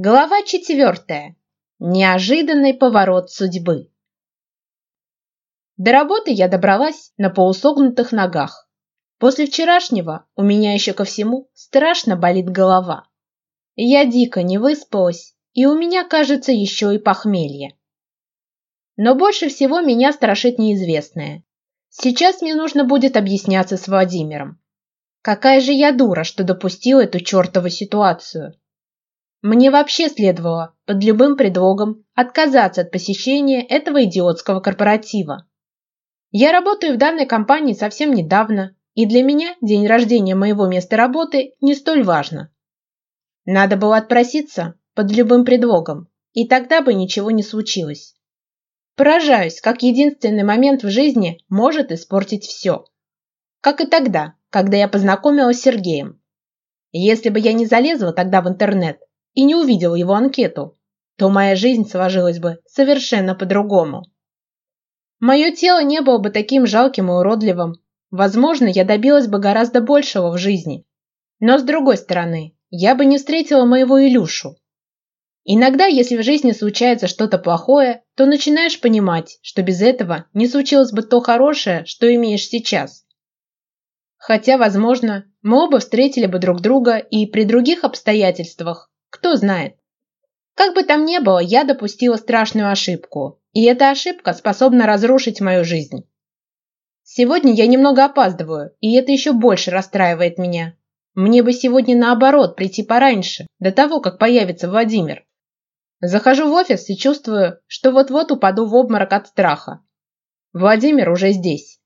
Глава четвертая. Неожиданный поворот судьбы. До работы я добралась на полусогнутых ногах. После вчерашнего у меня еще ко всему страшно болит голова. Я дико не выспалась, и у меня, кажется, еще и похмелье. Но больше всего меня страшит неизвестное. Сейчас мне нужно будет объясняться с Владимиром. Какая же я дура, что допустила эту чертову ситуацию. Мне вообще следовало, под любым предлогом, отказаться от посещения этого идиотского корпоратива. Я работаю в данной компании совсем недавно, и для меня день рождения моего места работы не столь важно. Надо было отпроситься под любым предлогом, и тогда бы ничего не случилось. Поражаюсь, как единственный момент в жизни может испортить все. Как и тогда, когда я познакомилась с Сергеем. Если бы я не залезла тогда в интернет, и не увидел его анкету, то моя жизнь сложилась бы совершенно по-другому. Мое тело не было бы таким жалким и уродливым. Возможно, я добилась бы гораздо большего в жизни. Но с другой стороны, я бы не встретила моего Илюшу. Иногда, если в жизни случается что-то плохое, то начинаешь понимать, что без этого не случилось бы то хорошее, что имеешь сейчас. Хотя, возможно, мы оба встретили бы друг друга и при других обстоятельствах, кто знает? Как бы там ни было, я допустила страшную ошибку, и эта ошибка способна разрушить мою жизнь. Сегодня я немного опаздываю, и это еще больше расстраивает меня. Мне бы сегодня наоборот прийти пораньше, до того, как появится Владимир. Захожу в офис и чувствую, что вот-вот упаду в обморок от страха. Владимир уже здесь.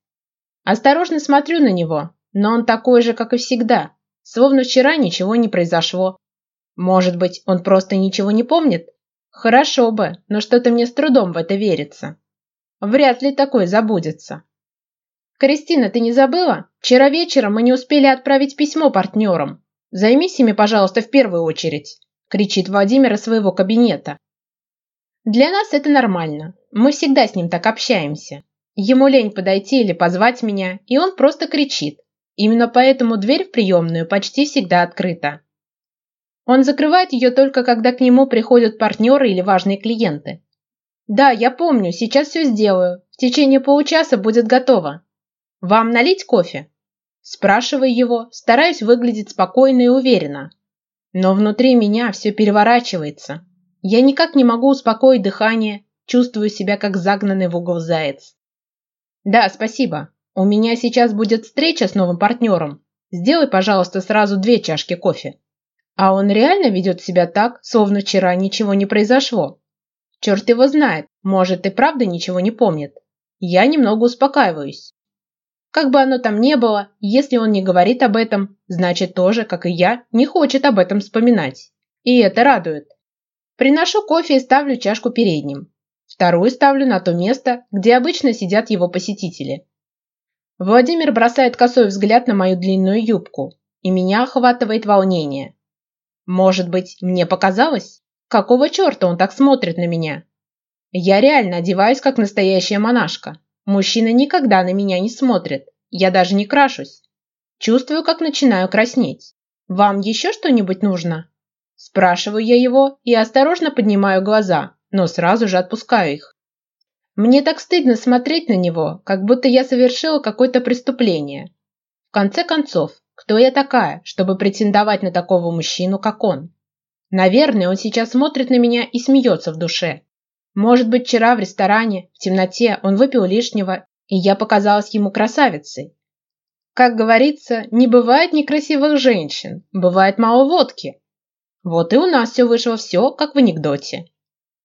Осторожно смотрю на него, но он такой же, как и всегда, словно вчера ничего не произошло. Может быть, он просто ничего не помнит? Хорошо бы, но что-то мне с трудом в это верится. Вряд ли такой забудется. Кристина, ты не забыла? Вчера вечером мы не успели отправить письмо партнерам. Займись ими, пожалуйста, в первую очередь, кричит Владимир из своего кабинета. Для нас это нормально. Мы всегда с ним так общаемся. Ему лень подойти или позвать меня, и он просто кричит. Именно поэтому дверь в приемную почти всегда открыта. Он закрывает ее только когда к нему приходят партнеры или важные клиенты. Да, я помню, сейчас все сделаю. В течение получаса будет готово. Вам налить кофе? Спрашиваю его, стараюсь выглядеть спокойно и уверенно. Но внутри меня все переворачивается. Я никак не могу успокоить дыхание, чувствую себя как загнанный в угол заяц. Да, спасибо. У меня сейчас будет встреча с новым партнером. Сделай, пожалуйста, сразу две чашки кофе. А он реально ведет себя так, словно вчера ничего не произошло. Черт его знает, может и правда ничего не помнит. Я немного успокаиваюсь. Как бы оно там ни было, если он не говорит об этом, значит тоже, как и я, не хочет об этом вспоминать. И это радует. Приношу кофе и ставлю чашку передним. Вторую ставлю на то место, где обычно сидят его посетители. Владимир бросает косой взгляд на мою длинную юбку, и меня охватывает волнение. Может быть, мне показалось? Какого черта он так смотрит на меня? Я реально одеваюсь, как настоящая монашка. Мужчина никогда на меня не смотрит. Я даже не крашусь. Чувствую, как начинаю краснеть. Вам еще что-нибудь нужно? Спрашиваю я его и осторожно поднимаю глаза, но сразу же отпускаю их. Мне так стыдно смотреть на него, как будто я совершила какое-то преступление. В конце концов, кто я такая, чтобы претендовать на такого мужчину, как он? Наверное, он сейчас смотрит на меня и смеется в душе. Может быть, вчера в ресторане, в темноте, он выпил лишнего, и я показалась ему красавицей. Как говорится, не бывает некрасивых женщин, бывает мало водки. Вот и у нас все вышло все, как в анекдоте.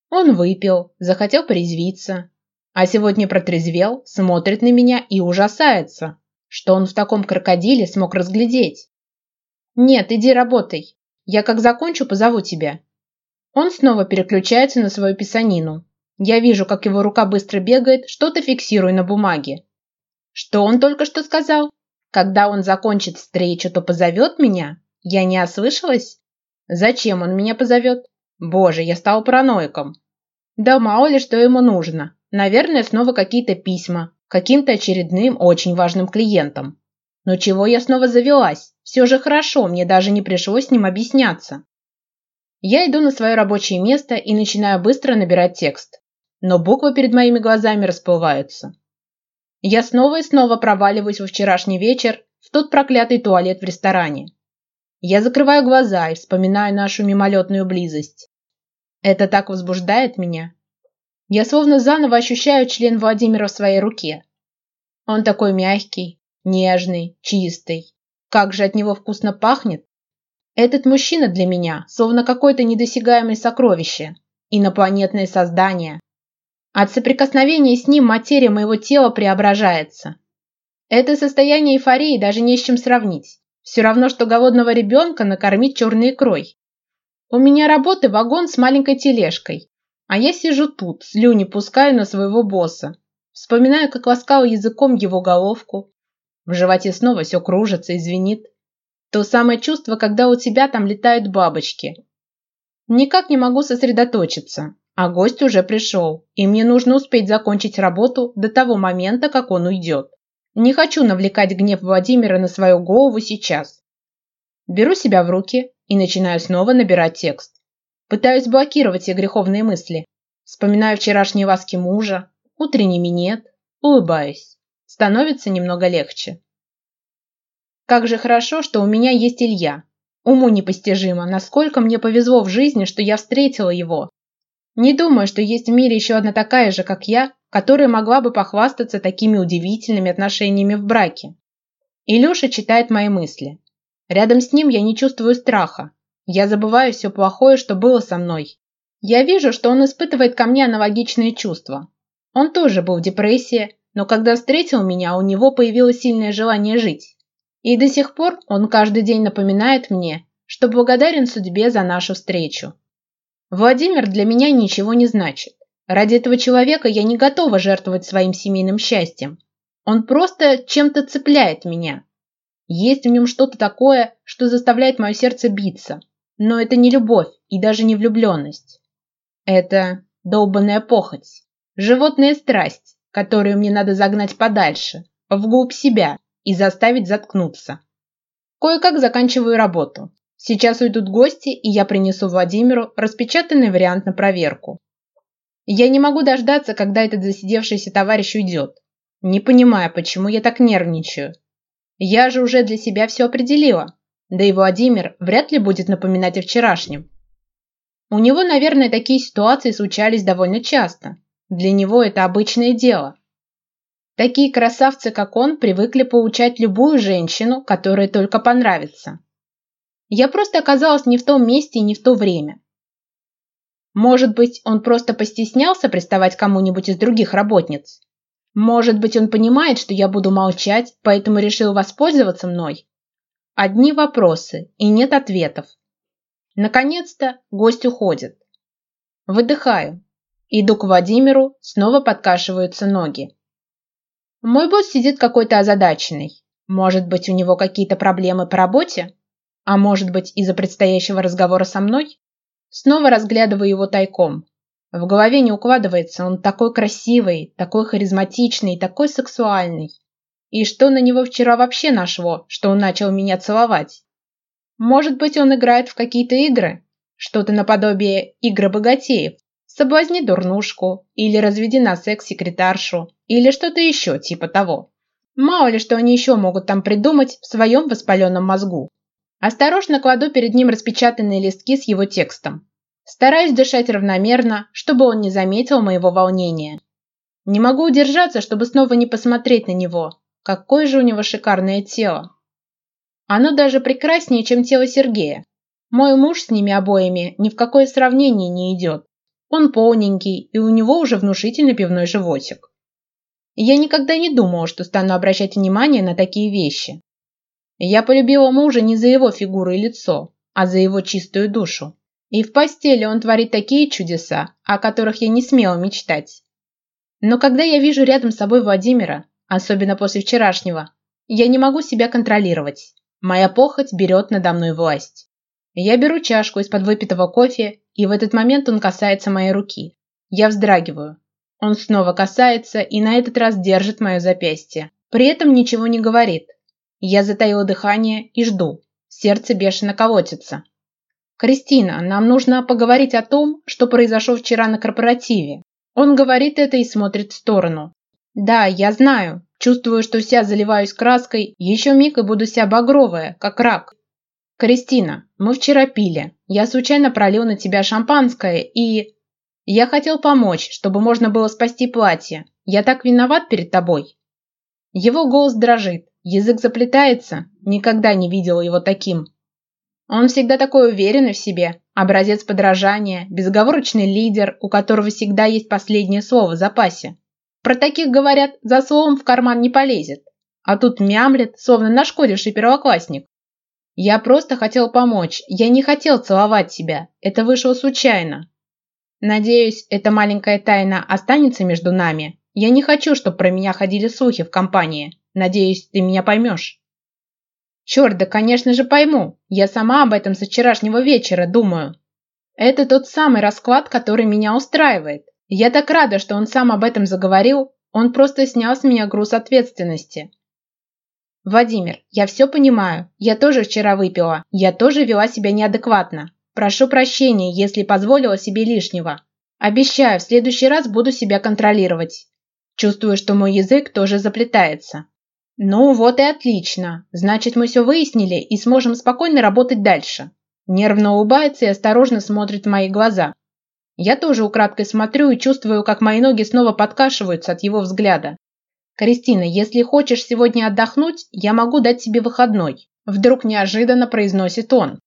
Он выпил, захотел порезвиться, а сегодня протрезвел, смотрит на меня и ужасается что он в таком крокодиле смог разглядеть. «Нет, иди работай. Я как закончу, позову тебя». Он снова переключается на свою писанину. Я вижу, как его рука быстро бегает, что-то фиксируя на бумаге. Что он только что сказал? Когда он закончит встречу, то позовет меня? Я не ослышалась? Зачем он меня позовет? Боже, я стал параноиком. Да мало ли, что ему нужно. Наверное, снова какие-то письма, каким-то очередным очень важным клиентом. Но чего я снова завелась? Все же хорошо, мне даже не пришлось с ним объясняться. Я иду на свое рабочее место и начинаю быстро набирать текст. Но буквы перед моими глазами расплываются. Я снова и снова проваливаюсь во вчерашний вечер в тот проклятый туалет в ресторане. Я закрываю глаза и вспоминаю нашу мимолетную близость. Это так возбуждает меня, я словно заново ощущаю член Владимира в своей руке. Он такой мягкий, нежный, чистый. Как же от него вкусно пахнет. Этот мужчина для меня словно какое-то недосягаемое сокровище, инопланетное создание. От соприкосновения с ним материя моего тела преображается. Это состояние эйфории даже не с чем сравнить. Все равно, что голодного ребенка накормить черной икрой. У меня работы вагон с маленькой тележкой, а я сижу тут, слюни пускаю на своего босса. Вспоминаю, как ласкал языком его головку. В животе снова все кружится и звенит. То самое чувство, когда у тебя там летают бабочки. Никак не могу сосредоточиться. А гость уже пришел, и мне нужно успеть закончить работу до того момента, как он уйдет. Не хочу навлекать гнев Владимира на свою голову сейчас. Беру себя в руки и начинаю снова набирать текст. Пытаюсь блокировать ее греховные мысли. Вспоминаю вчерашние ласки мужа, утренний минет, улыбаюсь. Становится немного легче. Как же хорошо, что у меня есть Илья. Уму непостижимо, насколько мне повезло в жизни, что я встретила его. Не думаю, что есть в мире еще одна такая же, как я, которая могла бы похвастаться такими удивительными отношениями в браке. Илюша читает мои мысли. Рядом с ним я не чувствую страха, я забываю все плохое, что было со мной. Я вижу, что он испытывает ко мне аналогичные чувства. Он тоже был в депрессии, но когда встретил меня, у него появилось сильное желание жить. И до сих пор он каждый день напоминает мне, что благодарен судьбе за нашу встречу. Владимир для меня ничего не значит. Ради этого человека я не готова жертвовать своим семейным счастьем. Он просто чем-то цепляет меня. Есть в нем что-то такое, что заставляет мое сердце биться. Но это не любовь и даже не влюбленность. Это долбанная похоть, животная страсть, которую мне надо загнать подальше, вглубь себя и заставить заткнуться. Кое-как заканчиваю работу. Сейчас уйдут гости, и я принесу Владимиру распечатанный вариант на проверку. Я не могу дождаться, когда этот засидевшийся товарищ уйдет, не понимая, почему я так нервничаю. Я же уже для себя все определила. Да и Владимир вряд ли будет напоминать о вчерашнем. У него, наверное, такие ситуации случались довольно часто. Для него это обычное дело. Такие красавцы, как он, привыкли получать любую женщину, которая только понравится. Я просто оказалась не в том месте и не в то время. Может быть, он просто постеснялся приставать кому-нибудь из других работниц? Может быть, он понимает, что я буду молчать, поэтому решил воспользоваться мной? Одни вопросы и нет ответов. Наконец-то гость уходит. Выдыхаю. Иду к Владимиру, снова подкашиваются ноги. Мой босс сидит какой-то озадаченный. Может быть, у него какие-то проблемы по работе? А может быть, из-за предстоящего разговора со мной? Снова разглядываю его тайком. В голове не укладывается, он такой красивый, такой харизматичный, такой сексуальный. И что на него вчера вообще нашло, что он начал меня целовать? Может быть, он играет в какие-то игры? Что-то наподобие игры богатеев. Соблазни дурнушку, или разведи на секс-секретаршу, или что-то еще типа того. Мало ли, что они еще могут там придумать в своем воспаленном мозгу. Осторожно кладу перед ним распечатанные листки с его текстом. Стараюсь дышать равномерно, чтобы он не заметил моего волнения. Не могу удержаться, чтобы снова не посмотреть на него, Какое же у него шикарное тело! Оно даже прекраснее, чем тело Сергея. Мой муж с ними обоими ни в какое сравнение не идет. Он полненький, и у него уже внушительный пивной животик. Я никогда не думала, что стану обращать внимание на такие вещи. Я полюбила мужа не за его фигуру и лицо, а за его чистую душу. И в постели он творит такие чудеса, о которых я не смела мечтать. Но когда я вижу рядом с собой Владимира, особенно после вчерашнего. Я не могу себя контролировать. Моя похоть берет надо мной власть. Я беру чашку из-под выпитого кофе, и в этот момент он касается моей руки. Я вздрагиваю. Он снова касается и на этот раз держит мое запястье. При этом ничего не говорит. Я затаила дыхание и жду. Сердце бешено колотится. «Кристина, нам нужно поговорить о том, что произошло вчера на корпоративе». Он говорит это и смотрит в сторону. Да, я знаю. Чувствую, что вся заливаюсь краской. Еще миг и буду вся багровая, как рак. Кристина, мы вчера пили. Я случайно пролил на тебя шампанское и... Я хотел помочь, чтобы можно было спасти платье. Я так виноват перед тобой. Его голос дрожит, язык заплетается. Никогда не видела его таким. Он всегда такой уверенный в себе, образец подражания, безговорочный лидер, у которого всегда есть последнее слово в запасе. Про таких говорят, за словом в карман не полезет. А тут мямлет, словно нашкодивший первоклассник. Я просто хотел помочь. Я не хотел целовать тебя. Это вышло случайно. Надеюсь, эта маленькая тайна останется между нами. Я не хочу, чтобы про меня ходили слухи в компании. Надеюсь, ты меня поймешь. Черт, да конечно же пойму. Я сама об этом со вчерашнего вечера думаю. Это тот самый расклад, который меня устраивает. Я так рада, что он сам об этом заговорил, он просто снял с меня груз ответственности. Владимир, я все понимаю, я тоже вчера выпила, я тоже вела себя неадекватно. Прошу прощения, если позволила себе лишнего. Обещаю, в следующий раз буду себя контролировать. Чувствую, что мой язык тоже заплетается. Ну вот и отлично, значит мы все выяснили и сможем спокойно работать дальше. Нервно улыбается и осторожно смотрит в мои глаза. Я тоже украдкой смотрю и чувствую, как мои ноги снова подкашиваются от его взгляда. «Кристина, если хочешь сегодня отдохнуть, я могу дать тебе выходной», – вдруг неожиданно произносит он.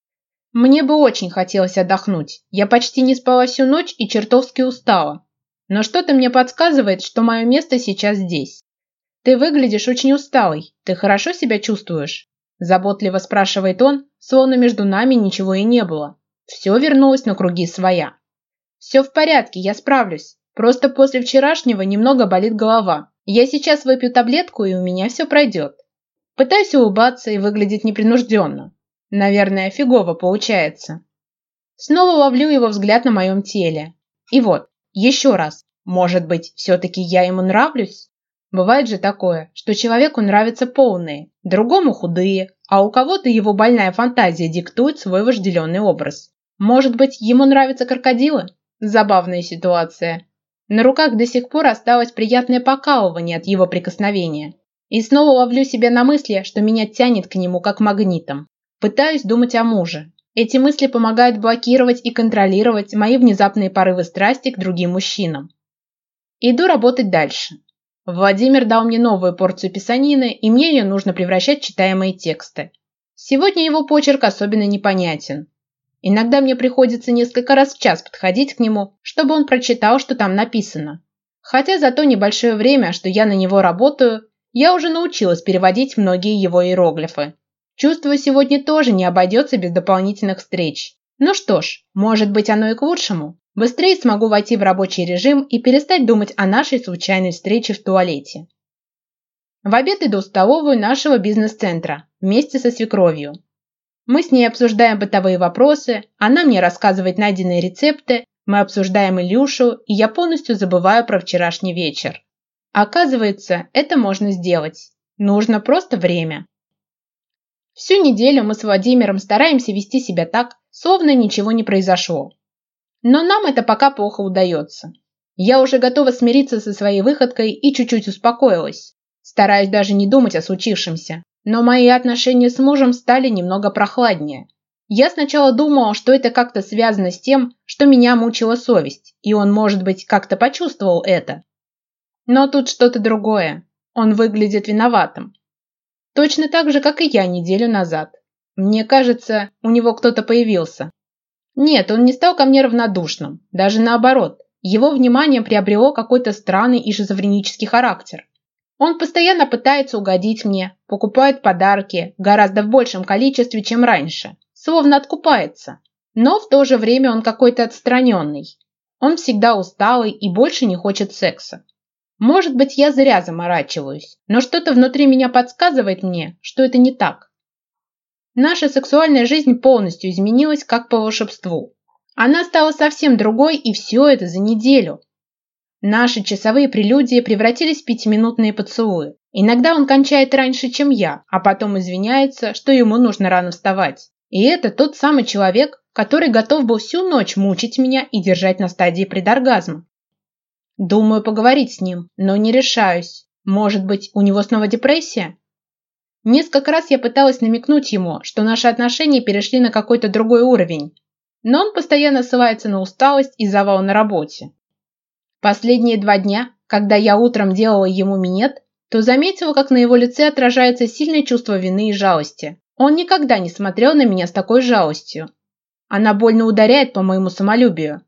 «Мне бы очень хотелось отдохнуть. Я почти не спала всю ночь и чертовски устала. Но что-то мне подсказывает, что мое место сейчас здесь. Ты выглядишь очень усталой. Ты хорошо себя чувствуешь?» Заботливо спрашивает он, словно между нами ничего и не было. Все вернулось на круги своя все в порядке я справлюсь. Просто после вчерашнего немного болит голова. Я сейчас выпью таблетку и у меня все пройдет пытаюсь улыбаться и выглядеть непринужденно наверное фигово получается. Снова ловлю его взгляд на моем теле. И вот еще раз. Может быть все таки я ему нравлюсь? Бывает же такое, что человеку нравятся полные, другому худые, а у кого-то его больная фантазия диктует свой вожделенный образ. Может быть, ему нравятся крокодилы? Забавная ситуация. На руках до сих пор осталось приятное покалывание от его прикосновения. И снова ловлю себя на мысли, что меня тянет к нему как магнитом. Пытаюсь думать о муже. Эти мысли помогают блокировать и контролировать мои внезапные порывы страсти к другим мужчинам. Иду работать дальше. Владимир дал мне новую порцию писанины, и мне ее нужно превращать в читаемые тексты. Сегодня его почерк особенно непонятен. Иногда мне приходится несколько раз в час подходить к нему, чтобы он прочитал, что там написано. Хотя за то небольшое время, что я на него работаю, я уже научилась переводить многие его иероглифы. Чувствую, сегодня тоже не обойдется без дополнительных встреч. Ну что ж, может быть оно и к лучшему. Быстрее смогу войти в рабочий режим и перестать думать о нашей случайной встрече в туалете. В обед иду в столовую нашего бизнес-центра вместе со свекровью. Мы с ней обсуждаем бытовые вопросы, она мне рассказывает найденные рецепты, мы обсуждаем Илюшу, и я полностью забываю про вчерашний вечер. Оказывается, это можно сделать. Нужно просто время. Всю неделю мы с Владимиром стараемся вести себя так, словно ничего не произошло. Но нам это пока плохо удается. Я уже готова смириться со своей выходкой и чуть-чуть успокоилась. Стараюсь даже не думать о случившемся. Но мои отношения с мужем стали немного прохладнее. Я сначала думала, что это как-то связано с тем, что меня мучила совесть, и он, может быть, как-то почувствовал это. Но тут что-то другое. Он выглядит виноватым. Точно так же, как и я неделю назад. Мне кажется, у него кто-то появился. Нет, он не стал ко мне равнодушным. Даже наоборот. Его внимание приобрело какой-то странный и шизофренический характер. Он постоянно пытается угодить мне, покупает подарки гораздо в большем количестве, чем раньше, словно откупается. Но в то же время он какой-то отстраненный. Он всегда усталый и больше не хочет секса. Может быть, я зря заморачиваюсь, но что-то внутри меня подсказывает мне, что это не так. Наша сексуальная жизнь полностью изменилась как по волшебству. Она стала совсем другой, и все это за неделю. Наши часовые прелюдии превратились в пятиминутные поцелуи. Иногда он кончает раньше, чем я, а потом извиняется, что ему нужно рано вставать. И это тот самый человек, который готов был всю ночь мучить меня и держать на стадии предоргазма. Думаю поговорить с ним, но не решаюсь. Может быть, у него снова депрессия? Несколько раз я пыталась намекнуть ему, что наши отношения перешли на какой-то другой уровень. Но он постоянно ссылается на усталость и завал на работе. Последние два дня, когда я утром делала ему минет, то заметила, как на его лице отражается сильное чувство вины и жалости. Он никогда не смотрел на меня с такой жалостью. Она больно ударяет по моему самолюбию.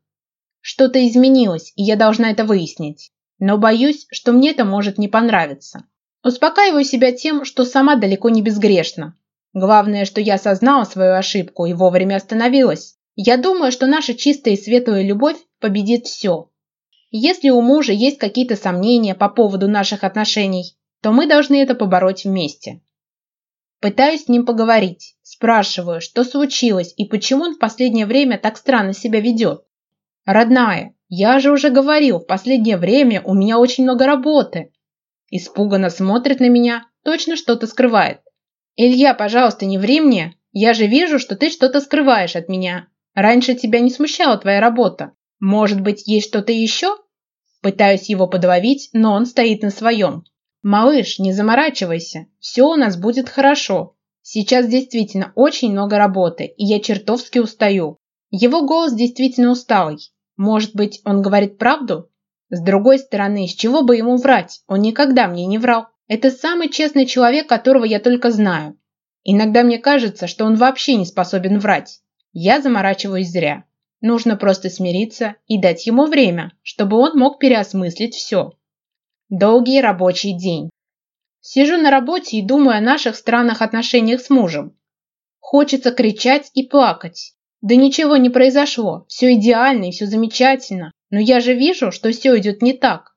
Что-то изменилось, и я должна это выяснить. Но боюсь, что мне это может не понравиться. Успокаиваю себя тем, что сама далеко не безгрешна. Главное, что я осознала свою ошибку и вовремя остановилась. Я думаю, что наша чистая и светлая любовь победит все, если у мужа есть какие-то сомнения по поводу наших отношений, то мы должны это побороть вместе. Пытаюсь с ним поговорить, спрашиваю, что случилось и почему он в последнее время так странно себя ведет. «Родная, я же уже говорил, в последнее время у меня очень много работы». Испуганно смотрит на меня, точно что-то скрывает. «Илья, пожалуйста, не ври мне. Я же вижу, что ты что-то скрываешь от меня. Раньше тебя не смущала твоя работа. Может быть, есть что-то еще? Пытаюсь его подловить, но он стоит на своем. Малыш, не заморачивайся, все у нас будет хорошо. Сейчас действительно очень много работы, и я чертовски устаю. Его голос действительно усталый. Может быть, он говорит правду? С другой стороны, с чего бы ему врать? Он никогда мне не врал. Это самый честный человек, которого я только знаю. Иногда мне кажется, что он вообще не способен врать. Я заморачиваюсь зря. Нужно просто смириться и дать ему время, чтобы он мог переосмыслить все. Долгий рабочий день. Сижу на работе и думаю о наших странных отношениях с мужем. Хочется кричать и плакать. Да ничего не произошло, все идеально и все замечательно, но я же вижу, что все идет не так.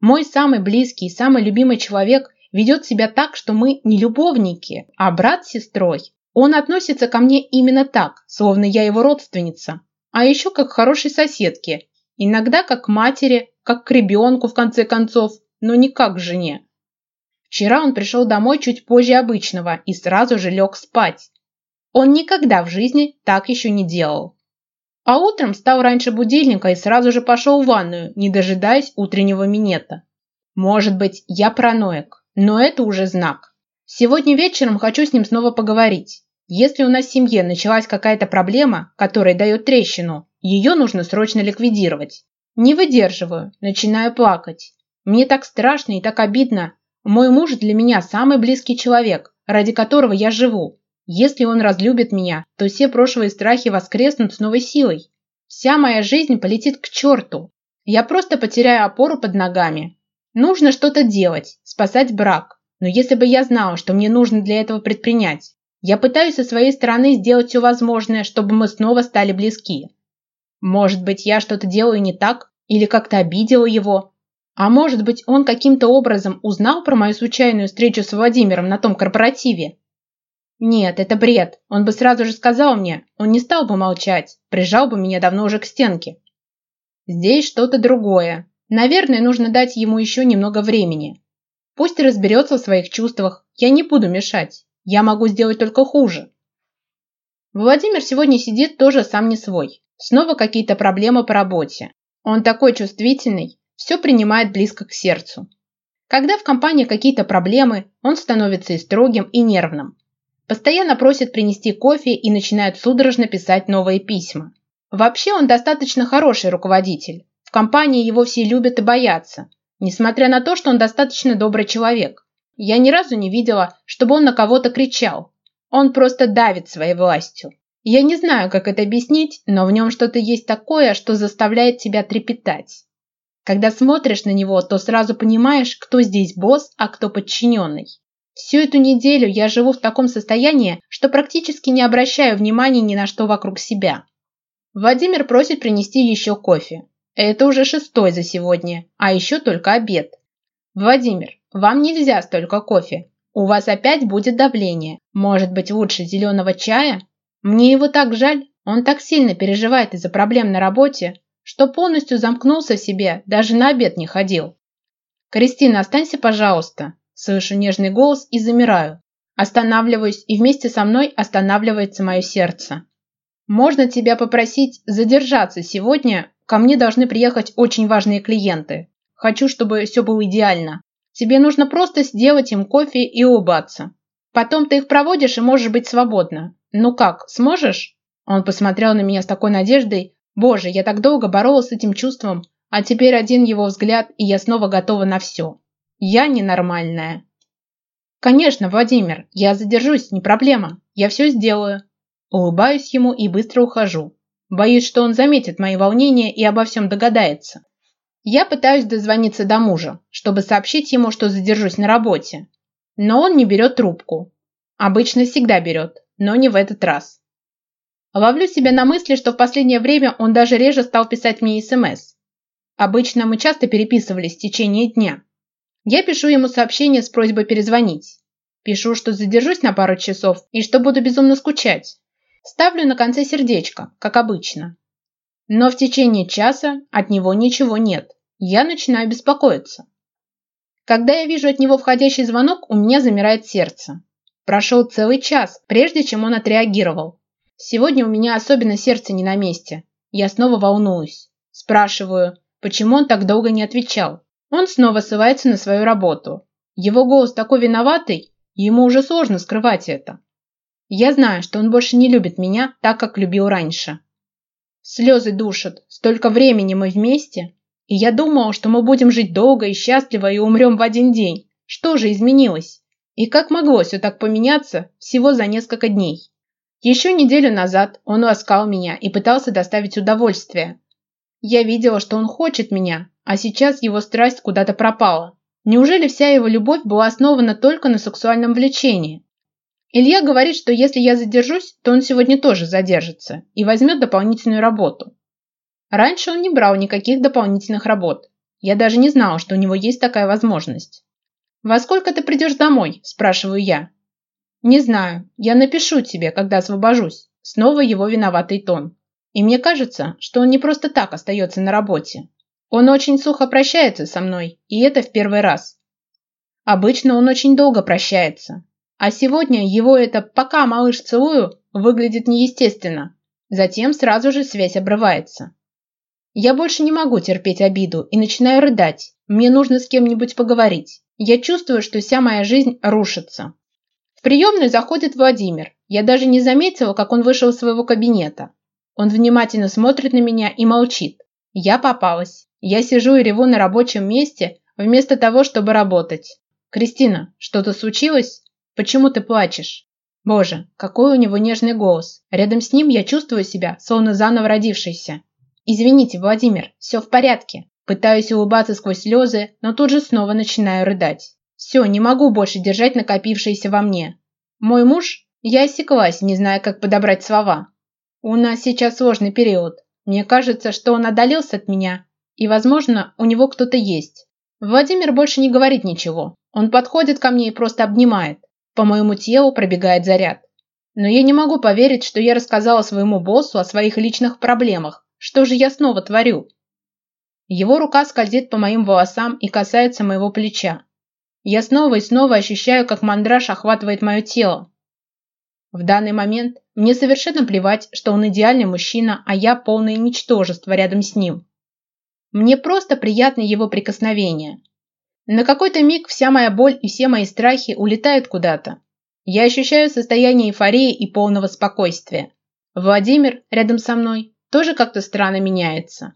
Мой самый близкий и самый любимый человек ведет себя так, что мы не любовники, а брат с сестрой. Он относится ко мне именно так, словно я его родственница, а еще как хорошей соседке, иногда как матери, как к ребенку в конце концов, но не как жене. Вчера он пришел домой чуть позже обычного и сразу же лег спать. Он никогда в жизни так еще не делал. А утром стал раньше будильника и сразу же пошел в ванную, не дожидаясь утреннего минета. Может быть, я параноик, но это уже знак. Сегодня вечером хочу с ним снова поговорить. Если у нас в семье началась какая-то проблема, которая дает трещину, ее нужно срочно ликвидировать. Не выдерживаю, начинаю плакать. Мне так страшно и так обидно. Мой муж для меня самый близкий человек, ради которого я живу. Если он разлюбит меня, то все прошлые страхи воскреснут с новой силой. Вся моя жизнь полетит к черту. Я просто потеряю опору под ногами. Нужно что-то делать, спасать брак. Но если бы я знала, что мне нужно для этого предпринять, я пытаюсь со своей стороны сделать все возможное, чтобы мы снова стали близки. Может быть, я что-то делаю не так или как-то обидела его. А может быть, он каким-то образом узнал про мою случайную встречу с Владимиром на том корпоративе. Нет, это бред. Он бы сразу же сказал мне. Он не стал бы молчать. Прижал бы меня давно уже к стенке. Здесь что-то другое. Наверное, нужно дать ему еще немного времени. Пусть разберется в своих чувствах. Я не буду мешать. Я могу сделать только хуже. Владимир сегодня сидит тоже сам не свой. Снова какие-то проблемы по работе. Он такой чувствительный, все принимает близко к сердцу. Когда в компании какие-то проблемы, он становится и строгим, и нервным. Постоянно просит принести кофе и начинает судорожно писать новые письма. Вообще он достаточно хороший руководитель. В компании его все любят и боятся, несмотря на то, что он достаточно добрый человек. Я ни разу не видела, чтобы он на кого-то кричал. Он просто давит своей властью. Я не знаю, как это объяснить, но в нем что-то есть такое, что заставляет тебя трепетать. Когда смотришь на него, то сразу понимаешь, кто здесь босс, а кто подчиненный. Всю эту неделю я живу в таком состоянии, что практически не обращаю внимания ни на что вокруг себя. Владимир просит принести еще кофе. Это уже шестой за сегодня, а еще только обед. Владимир, вам нельзя столько кофе. У вас опять будет давление. Может быть, лучше зеленого чая? Мне его так жаль. Он так сильно переживает из-за проблем на работе, что полностью замкнулся в себе, даже на обед не ходил. «Кристина, останься, пожалуйста!» Слышу нежный голос и замираю. Останавливаюсь, и вместе со мной останавливается мое сердце. «Можно тебя попросить задержаться сегодня? Ко мне должны приехать очень важные клиенты. Хочу, чтобы все было идеально. Тебе нужно просто сделать им кофе и улыбаться. Потом ты их проводишь и можешь быть свободна. Ну как, сможешь?» Он посмотрел на меня с такой надеждой. «Боже, я так долго боролась с этим чувством, а теперь один его взгляд, и я снова готова на все. Я ненормальная». «Конечно, Владимир, я задержусь, не проблема. Я все сделаю». Улыбаюсь ему и быстро ухожу. Боюсь, что он заметит мои волнения и обо всем догадается. Я пытаюсь дозвониться до мужа, чтобы сообщить ему, что задержусь на работе. Но он не берет трубку. Обычно всегда берет, но не в этот раз. Ловлю себя на мысли, что в последнее время он даже реже стал писать мне СМС. Эм обычно мы часто переписывались в течение дня. Я пишу ему сообщение с просьбой перезвонить. Пишу, что задержусь на пару часов и что буду безумно скучать. Ставлю на конце сердечко, как обычно но в течение часа от него ничего нет. Я начинаю беспокоиться. Когда я вижу от него входящий звонок, у меня замирает сердце. Прошел целый час, прежде чем он отреагировал. Сегодня у меня особенно сердце не на месте. Я снова волнуюсь. Спрашиваю, почему он так долго не отвечал. Он снова ссылается на свою работу. Его голос такой виноватый, ему уже сложно скрывать это. Я знаю, что он больше не любит меня так, как любил раньше. Слезы душат. Столько времени мы вместе. И я думал, что мы будем жить долго и счастливо и умрем в один день. Что же изменилось? И как могло все так поменяться всего за несколько дней? Еще неделю назад он ласкал меня и пытался доставить удовольствие. Я видела, что он хочет меня, а сейчас его страсть куда-то пропала. Неужели вся его любовь была основана только на сексуальном влечении? Илья говорит, что если я задержусь, то он сегодня тоже задержится и возьмет дополнительную работу. Раньше он не брал никаких дополнительных работ. Я даже не знала, что у него есть такая возможность. «Во сколько ты придешь домой?» – спрашиваю я. «Не знаю. Я напишу тебе, когда освобожусь». Снова его виноватый тон. И мне кажется, что он не просто так остается на работе. Он очень сухо прощается со мной, и это в первый раз. Обычно он очень долго прощается, а сегодня его это «пока, малыш, целую» выглядит неестественно. Затем сразу же связь обрывается. Я больше не могу терпеть обиду и начинаю рыдать. Мне нужно с кем-нибудь поговорить. Я чувствую, что вся моя жизнь рушится. В приемную заходит Владимир. Я даже не заметила, как он вышел из своего кабинета. Он внимательно смотрит на меня и молчит. Я попалась. Я сижу и реву на рабочем месте, вместо того, чтобы работать. «Кристина, что-то случилось?» Почему ты плачешь? Боже, какой у него нежный голос. Рядом с ним я чувствую себя, словно заново родившийся. Извините, Владимир, все в порядке. Пытаюсь улыбаться сквозь слезы, но тут же снова начинаю рыдать. Все, не могу больше держать накопившееся во мне. Мой муж? Я осеклась, не зная, как подобрать слова. У нас сейчас сложный период. Мне кажется, что он одолелся от меня, и, возможно, у него кто-то есть. Владимир больше не говорит ничего. Он подходит ко мне и просто обнимает. По моему телу пробегает заряд. Но я не могу поверить, что я рассказала своему боссу о своих личных проблемах. Что же я снова творю? Его рука скользит по моим волосам и касается моего плеча. Я снова и снова ощущаю, как мандраж охватывает мое тело. В данный момент мне совершенно плевать, что он идеальный мужчина, а я полное ничтожество рядом с ним. Мне просто приятны его прикосновения. На какой-то миг вся моя боль и все мои страхи улетают куда-то. Я ощущаю состояние эйфории и полного спокойствия. Владимир рядом со мной тоже как-то странно меняется.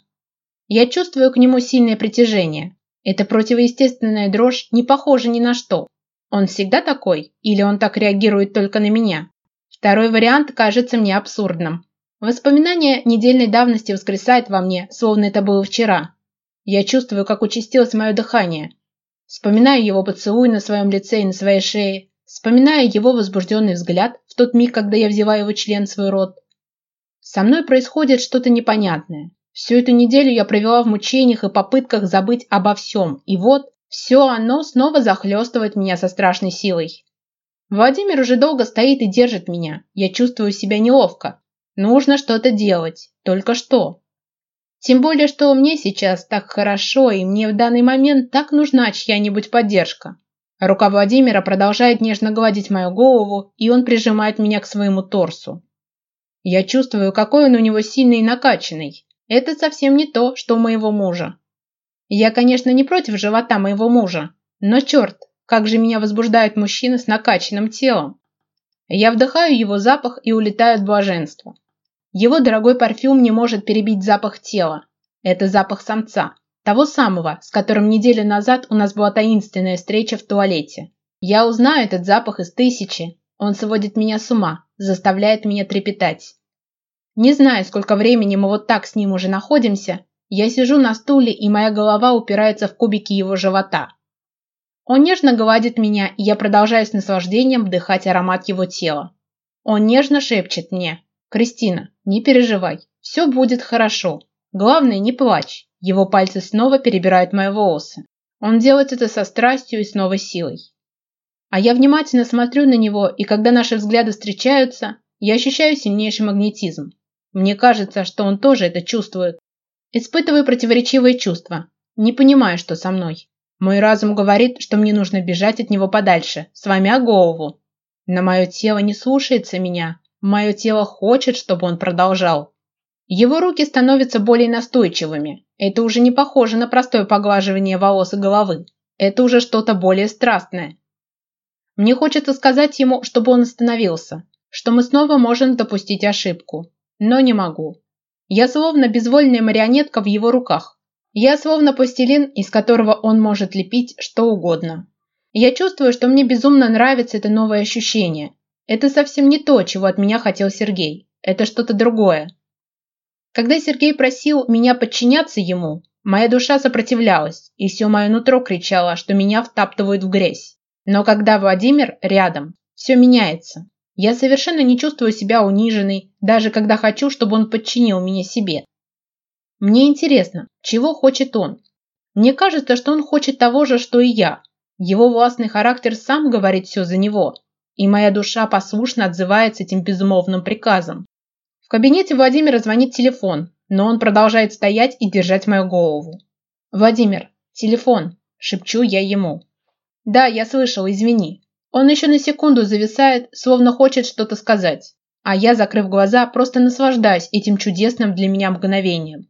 Я чувствую к нему сильное притяжение. Это противоестественная дрожь не похожа ни на что. Он всегда такой, или он так реагирует только на меня? Второй вариант кажется мне абсурдным. Воспоминание недельной давности воскресает во мне, словно это было вчера. Я чувствую, как участилось мое дыхание – Вспоминая его поцелуй на своем лице и на своей шее, вспоминая его возбужденный взгляд в тот миг, когда я взяла его член в свой рот. Со мной происходит что-то непонятное. Всю эту неделю я провела в мучениях и попытках забыть обо всем, и вот все оно снова захлестывает меня со страшной силой. Владимир уже долго стоит и держит меня. Я чувствую себя неловко. Нужно что-то делать. Только что. Тем более, что мне сейчас так хорошо, и мне в данный момент так нужна чья-нибудь поддержка. Рука Владимира продолжает нежно гладить мою голову, и он прижимает меня к своему торсу. Я чувствую, какой он у него сильный и накачанный. Это совсем не то, что у моего мужа. Я, конечно, не против живота моего мужа, но черт, как же меня возбуждает мужчина с накачанным телом. Я вдыхаю его запах и улетаю от блаженства. Его дорогой парфюм не может перебить запах тела. Это запах самца. Того самого, с которым неделю назад у нас была таинственная встреча в туалете. Я узнаю этот запах из тысячи. Он сводит меня с ума, заставляет меня трепетать. Не знаю, сколько времени мы вот так с ним уже находимся. Я сижу на стуле, и моя голова упирается в кубики его живота. Он нежно гладит меня, и я продолжаю с наслаждением вдыхать аромат его тела. Он нежно шепчет мне Кристина, не переживай, все будет хорошо. Главное, не плачь. Его пальцы снова перебирают мои волосы. Он делает это со страстью и снова силой. А я внимательно смотрю на него, и когда наши взгляды встречаются, я ощущаю сильнейший магнетизм. Мне кажется, что он тоже это чувствует. Испытываю противоречивые чувства, не понимая, что со мной. Мой разум говорит, что мне нужно бежать от него подальше, с вами о голову. Но мое тело не слушается меня, Мое тело хочет, чтобы он продолжал. Его руки становятся более настойчивыми. Это уже не похоже на простое поглаживание волос и головы. Это уже что-то более страстное. Мне хочется сказать ему, чтобы он остановился, что мы снова можем допустить ошибку. Но не могу. Я словно безвольная марионетка в его руках. Я словно пластилин, из которого он может лепить что угодно. Я чувствую, что мне безумно нравится это новое ощущение, это совсем не то, чего от меня хотел Сергей. Это что-то другое. Когда Сергей просил меня подчиняться ему, моя душа сопротивлялась, и все мое нутро кричало, что меня втаптывают в грязь. Но когда Владимир рядом, все меняется. Я совершенно не чувствую себя униженной, даже когда хочу, чтобы он подчинил меня себе. Мне интересно, чего хочет он? Мне кажется, что он хочет того же, что и я. Его властный характер сам говорит все за него и моя душа послушно отзывается этим безмолвным приказом. В кабинете Владимира звонит телефон, но он продолжает стоять и держать мою голову. «Владимир, телефон!» – шепчу я ему. «Да, я слышал, извини». Он еще на секунду зависает, словно хочет что-то сказать, а я, закрыв глаза, просто наслаждаюсь этим чудесным для меня мгновением.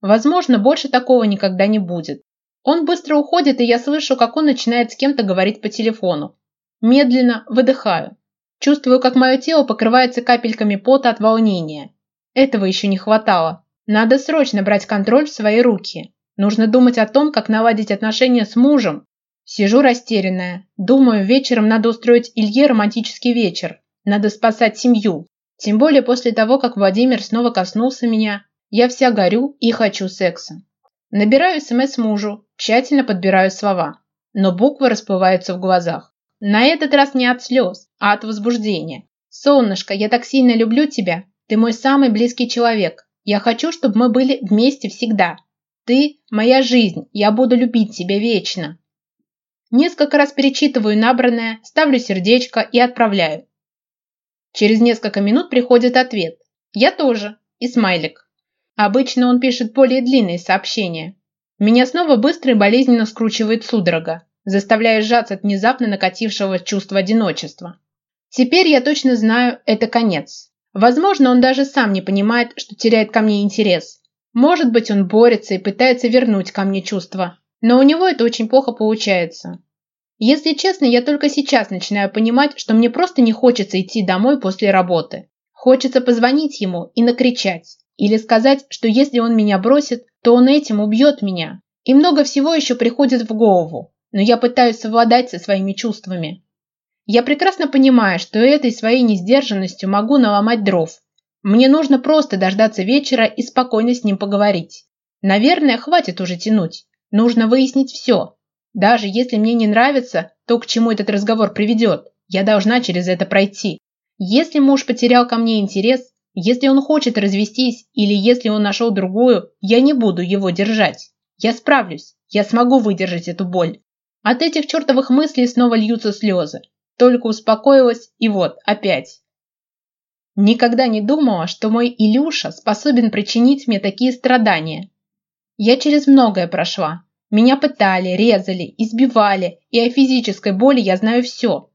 Возможно, больше такого никогда не будет. Он быстро уходит, и я слышу, как он начинает с кем-то говорить по телефону, Медленно выдыхаю. Чувствую, как мое тело покрывается капельками пота от волнения. Этого еще не хватало. Надо срочно брать контроль в свои руки. Нужно думать о том, как наладить отношения с мужем. Сижу растерянная. Думаю, вечером надо устроить Илье романтический вечер. Надо спасать семью. Тем более после того, как Владимир снова коснулся меня. Я вся горю и хочу секса. Набираю смс мужу, тщательно подбираю слова. Но буквы расплываются в глазах. На этот раз не от слез, а от возбуждения. «Солнышко, я так сильно люблю тебя. Ты мой самый близкий человек. Я хочу, чтобы мы были вместе всегда. Ты – моя жизнь, я буду любить тебя вечно». Несколько раз перечитываю набранное, ставлю сердечко и отправляю. Через несколько минут приходит ответ. «Я тоже» и смайлик. Обычно он пишет более длинные сообщения. Меня снова быстро и болезненно скручивает судорога заставляя сжаться от внезапно накатившего чувства одиночества. Теперь я точно знаю, это конец. Возможно, он даже сам не понимает, что теряет ко мне интерес. Может быть, он борется и пытается вернуть ко мне чувства. Но у него это очень плохо получается. Если честно, я только сейчас начинаю понимать, что мне просто не хочется идти домой после работы. Хочется позвонить ему и накричать. Или сказать, что если он меня бросит, то он этим убьет меня. И много всего еще приходит в голову но я пытаюсь совладать со своими чувствами. Я прекрасно понимаю, что этой своей несдержанностью могу наломать дров. Мне нужно просто дождаться вечера и спокойно с ним поговорить. Наверное, хватит уже тянуть. Нужно выяснить все. Даже если мне не нравится, то к чему этот разговор приведет. Я должна через это пройти. Если муж потерял ко мне интерес, если он хочет развестись или если он нашел другую, я не буду его держать. Я справлюсь. Я смогу выдержать эту боль. А От этих чертовых мыслей снова льются слезы. Только успокоилась, и вот, опять. Никогда не думала, что мой Илюша способен причинить мне такие страдания. Я через многое прошла. Меня пытали, резали, избивали, и о физической боли я знаю все.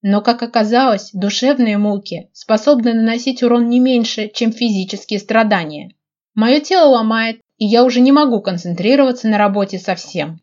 Но, как оказалось, душевные муки способны наносить урон не меньше, чем физические страдания. Мое тело ломает, и я уже не могу концентрироваться на работе совсем.